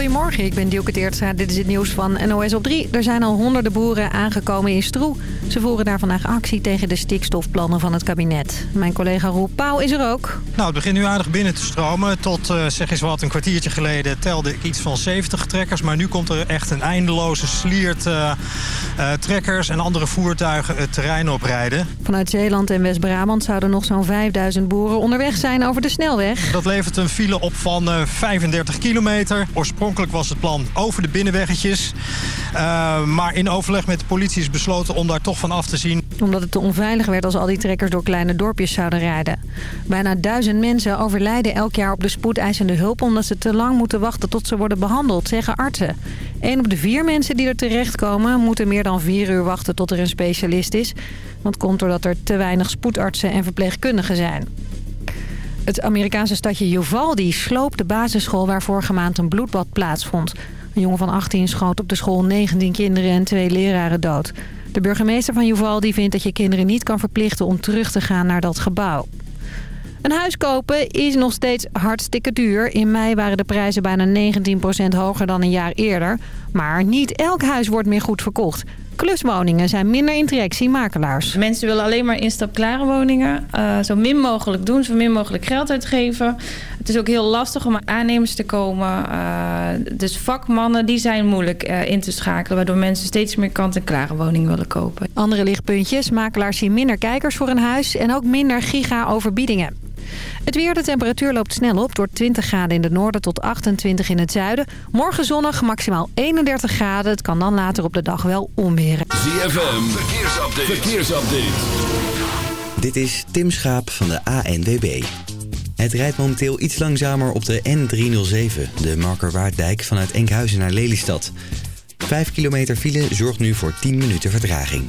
Goedemorgen, ik ben Dielke Teertstra. Dit is het nieuws van NOS op 3. Er zijn al honderden boeren aangekomen in Stroe. Ze voeren daar vandaag actie tegen de stikstofplannen van het kabinet. Mijn collega Roel Pauw is er ook. Nou, het begint nu aardig binnen te stromen. Tot, uh, zeg eens wat, een kwartiertje geleden telde ik iets van 70 trekkers. Maar nu komt er echt een eindeloze sliert uh, uh, trekkers en andere voertuigen het terrein oprijden. Vanuit Zeeland en West-Brabant zouden nog zo'n 5000 boeren onderweg zijn over de snelweg. Dat levert een file op van 35 kilometer. Oorspronkelijk was het plan over de binnenweggetjes. Uh, maar in overleg met de politie is besloten om daar toch van af te zien. Omdat het te onveilig werd als al die trekkers door kleine dorpjes zouden rijden. Bijna duizend mensen overlijden elk jaar op de spoedeisende hulp... omdat ze te lang moeten wachten tot ze worden behandeld, zeggen artsen. Een op de vier mensen die er terechtkomen... moeten meer dan vier uur wachten tot er een specialist is. Dat komt doordat er te weinig spoedartsen en verpleegkundigen zijn. Het Amerikaanse stadje Uvalde sloopt de basisschool waar vorige maand een bloedbad plaatsvond. Een jongen van 18 schoot op de school 19 kinderen en twee leraren dood. De burgemeester van Uvalde vindt dat je kinderen niet kan verplichten om terug te gaan naar dat gebouw. Een huis kopen is nog steeds hartstikke duur. In mei waren de prijzen bijna 19% hoger dan een jaar eerder. Maar niet elk huis wordt meer goed verkocht. Kluswoningen zijn minder in trek, zien makelaars. Mensen willen alleen maar instapklare woningen. Uh, zo min mogelijk doen, zo min mogelijk geld uitgeven. Het is ook heel lastig om aan aannemers te komen. Uh, dus vakmannen die zijn moeilijk uh, in te schakelen... waardoor mensen steeds meer kant-en-klare woningen willen kopen. Andere lichtpuntjes. Makelaars zien minder kijkers voor een huis... en ook minder giga-overbiedingen. Het weer, de temperatuur loopt snel op door 20 graden in het noorden tot 28 in het zuiden. Morgen zonnig, maximaal 31 graden. Het kan dan later op de dag wel omweren. ZFM, verkeersupdate. verkeersupdate. Dit is Tim Schaap van de ANWB. Het rijdt momenteel iets langzamer op de N307, de Markerwaarddijk vanuit Enkhuizen naar Lelystad. 5 kilometer file zorgt nu voor 10 minuten vertraging.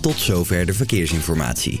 Tot zover de verkeersinformatie.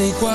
Sei qua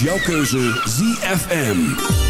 jouw keuze ZFM.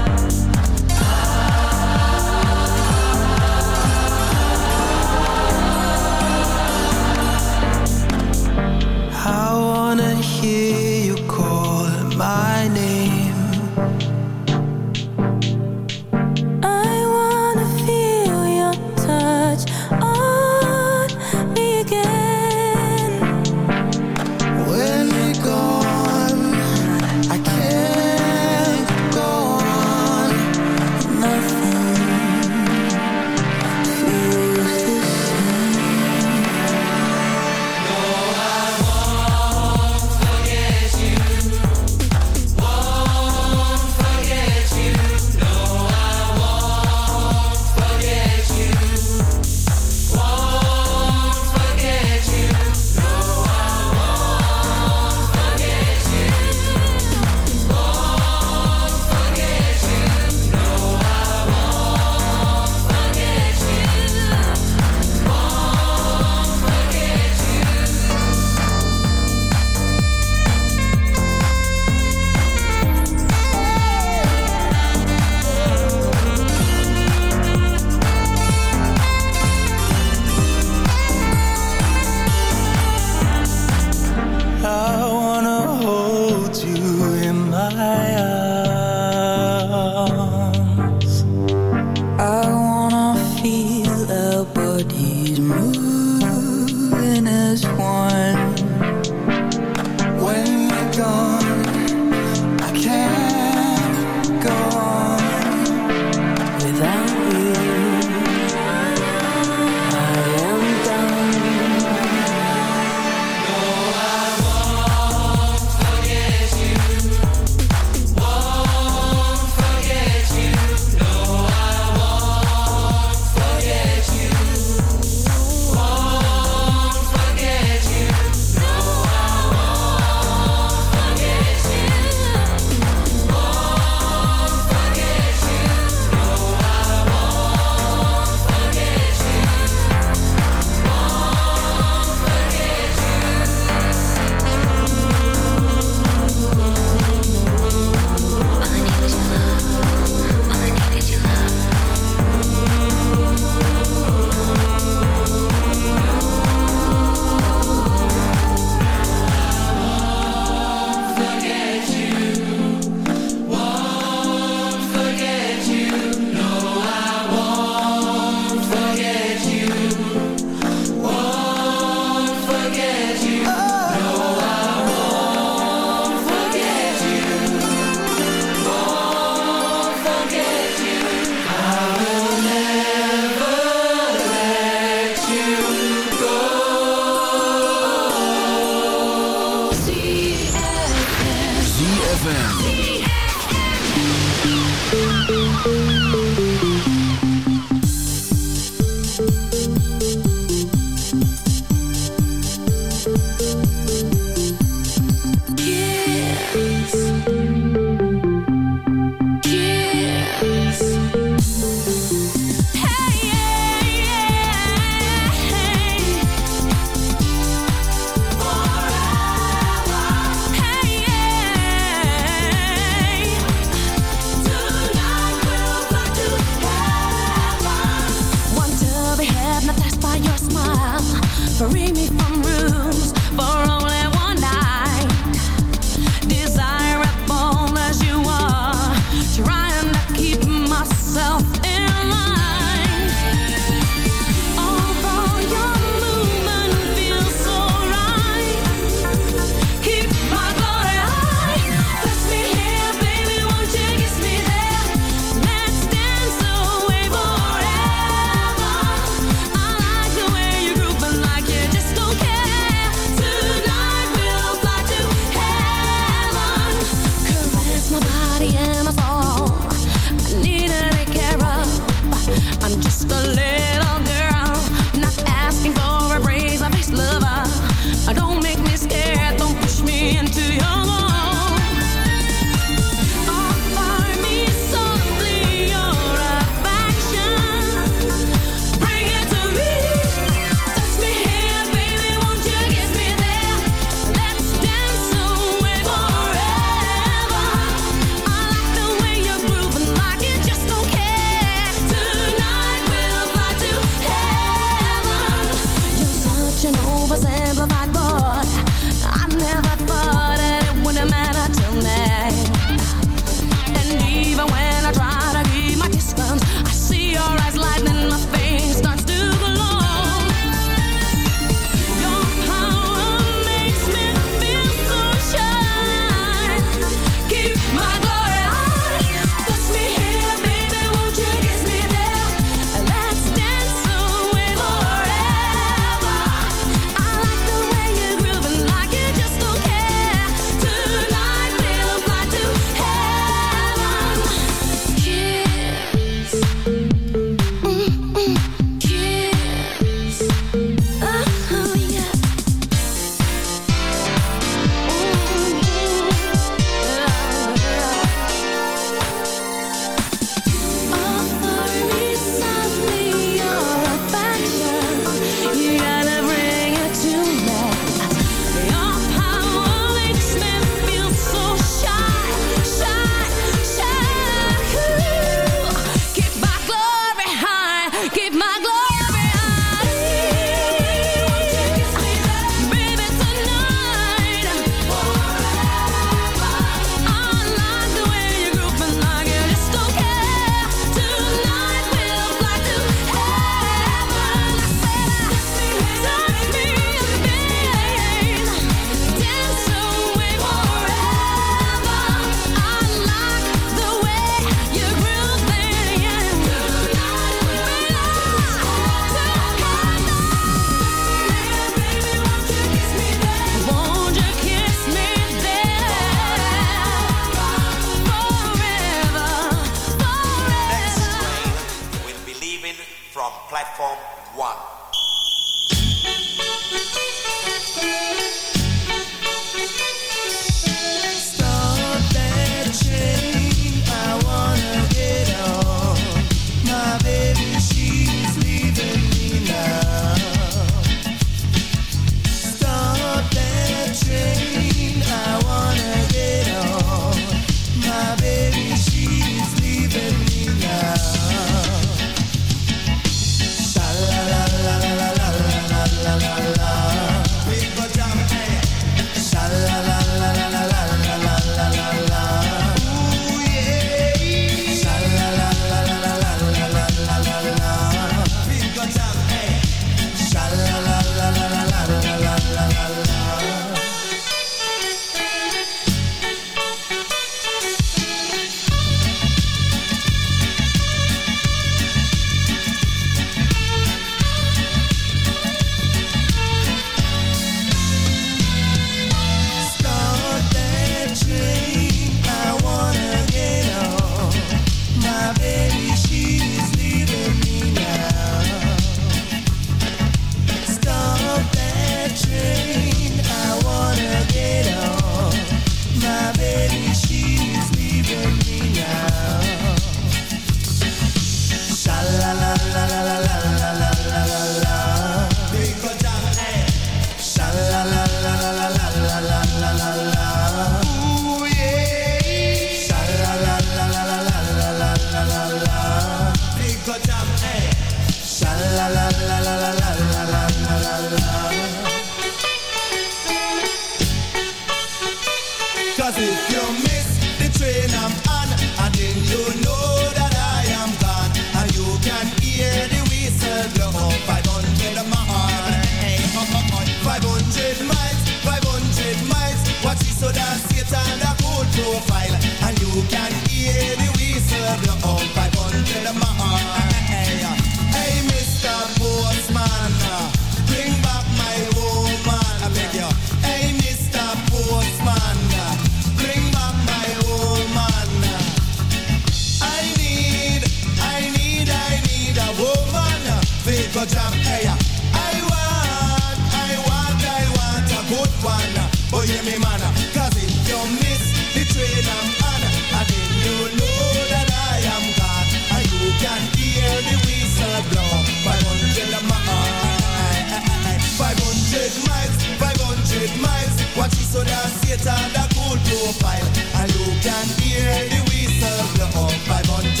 So that's it aan de profile. And you can hear the whistle blow it.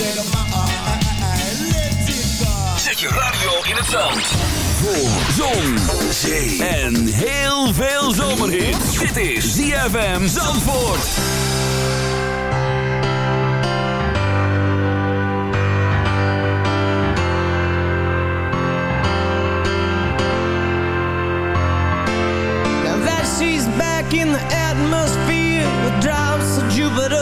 Zet je radio in het zand. Voor zon, zee en heel veel zomerhit. Dit is ZFM Zandvoort. in the atmosphere. With drops of Jupiter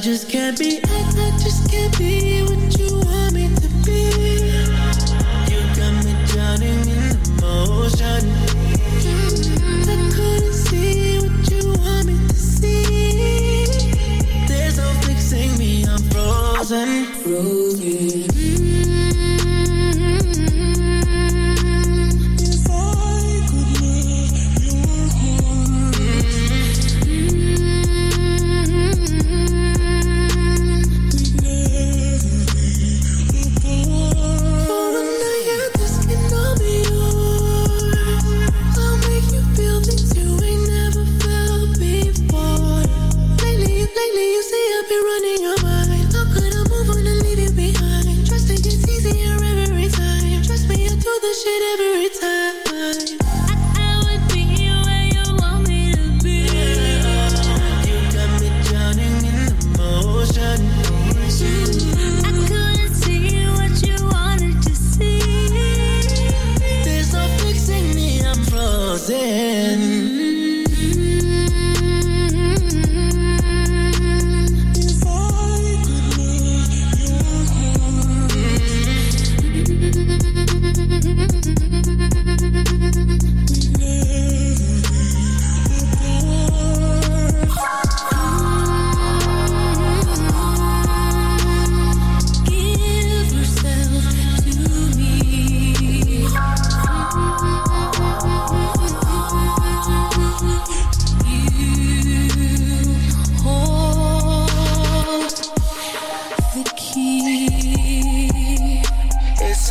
just can't be, I, I just can't be with you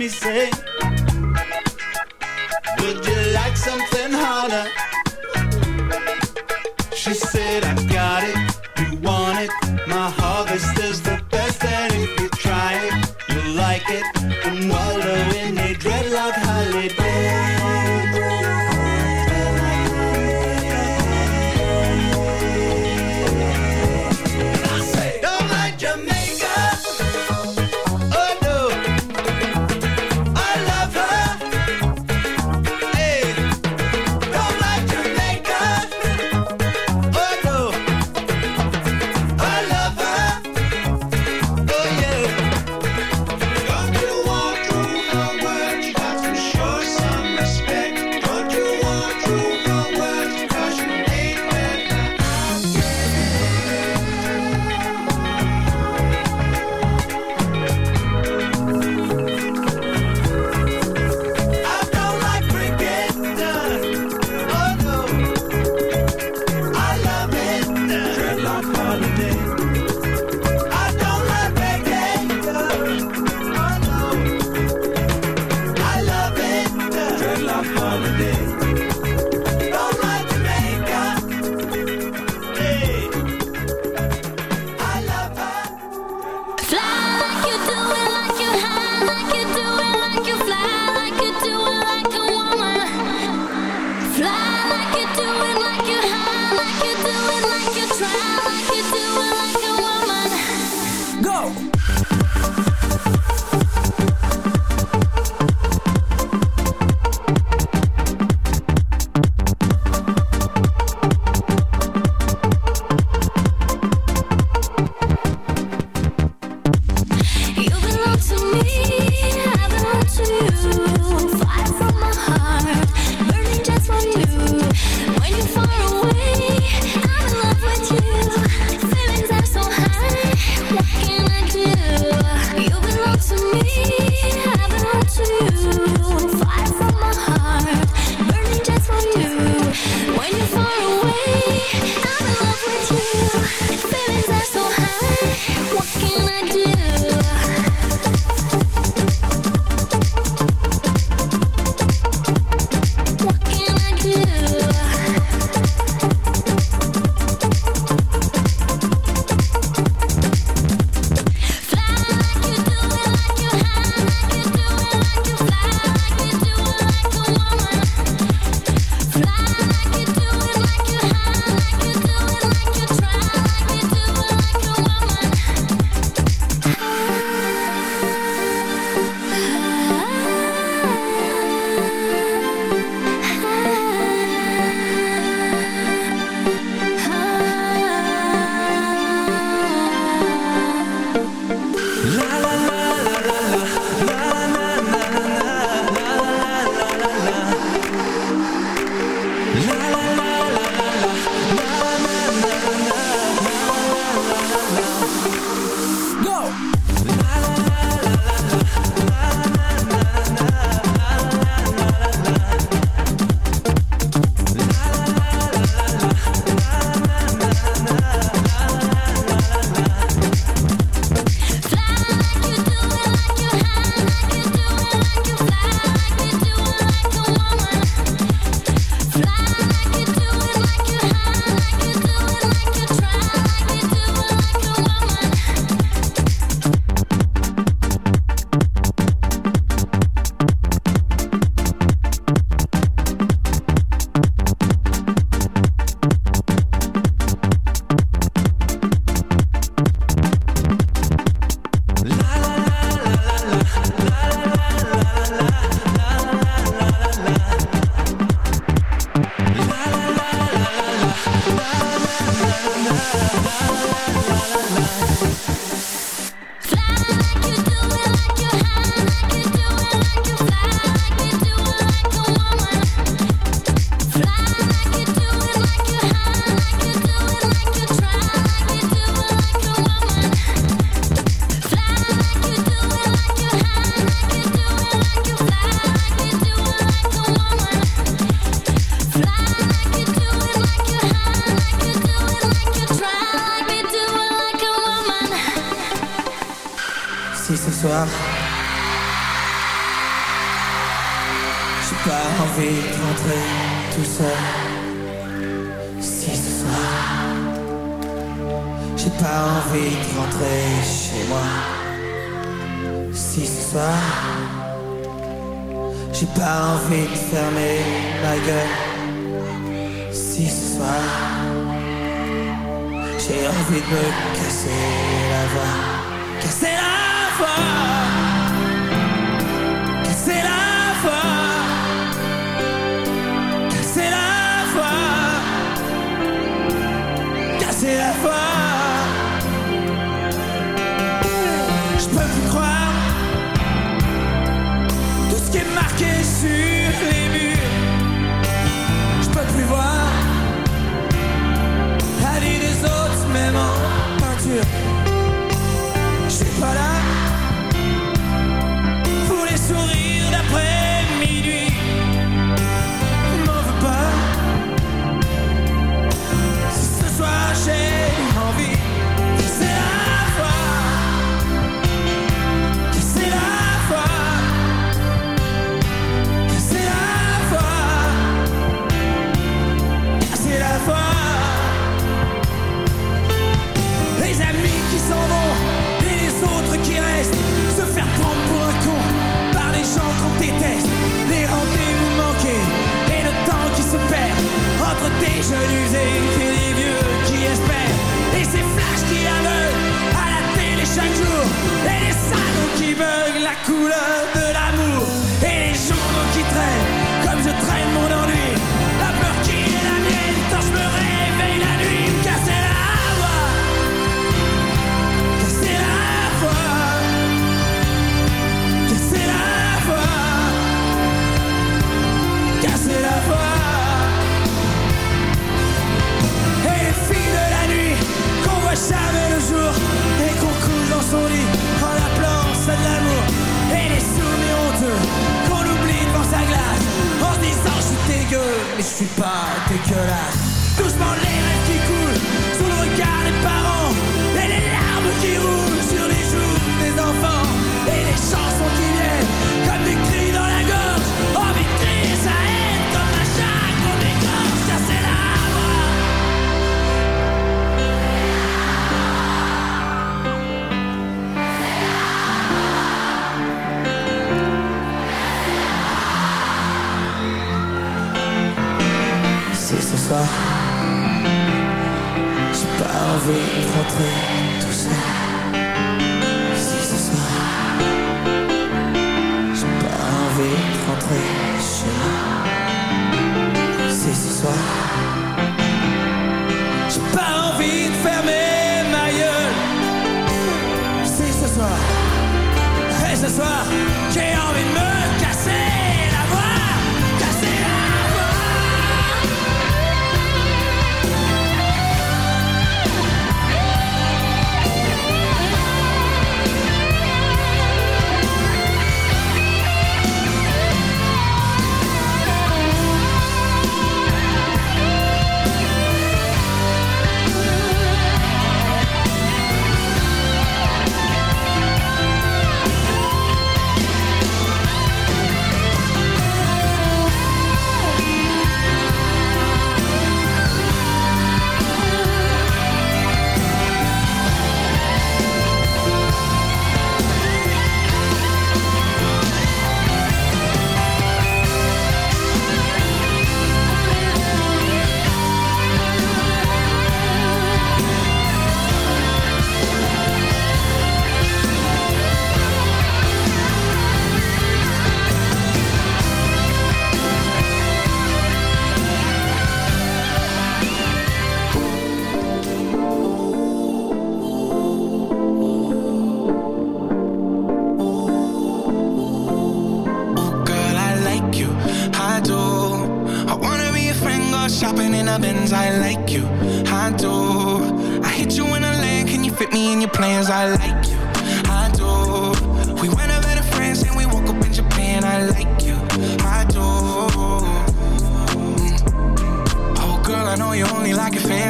Me say,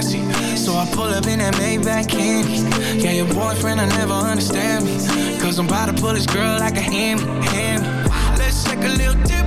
So I pull up in that Maybach candy. Yeah, your boyfriend, I never understand me. Cause I'm about to pull this girl like a hand, hand. Let's take a little dip,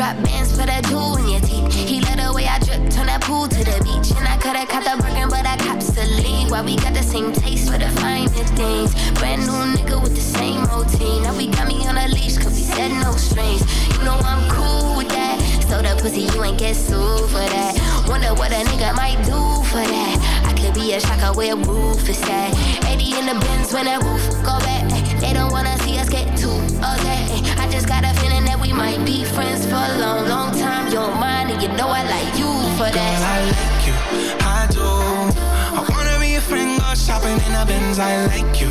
drop bands for that jewel in your teeth. He let the way I drip, turn that pool to the beach. And I coulda caught the Birkin, but I cops the lead. Why we got the same taste for the finer things. Brand new nigga with the same routine. Now we got me on a leash, cause we said no strings. You know I'm cool with that. So the pussy, you ain't get sued for that. Wonder what a nigga might do for that. I could be a shocker where roof is at. 80 in the bins when that roof go back. They don't wanna see us get too upset. Might be friends for a long, long time. You don't mind, and you know I like you for that. Girl, I like you, I do. I wanna be a friend, go shopping in a Benz. I like you,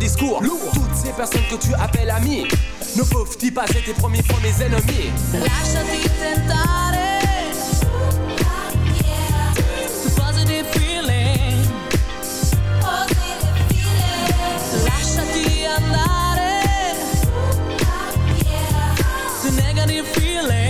Toutes ces personnes que tu appelles amis ne peuvent-ils pas être tes premiers fois mes ennemis? Lasciati tentare. Positive feeling. Lasciati andare. The negative feeling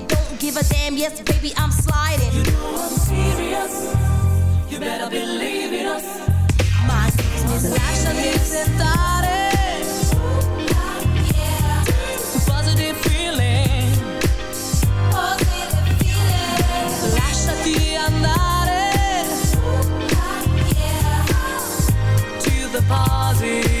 Give a damn, yes, baby, I'm sliding. You know I'm serious. You better believe in us. My business. Lasciati tentare. Positive feeling. Lasciati andare. To the positive